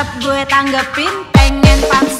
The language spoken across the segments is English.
cakep gue tanggepin Pengen pansos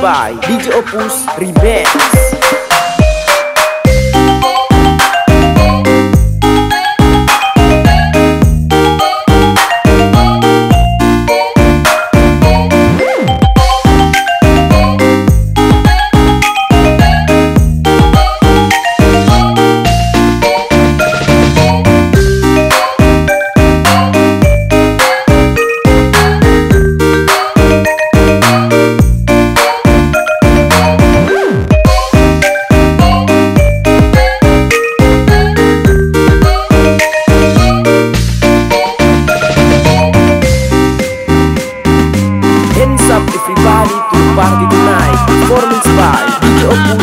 by DJ Opus Remix. Party Tonight, performance by DJ Opu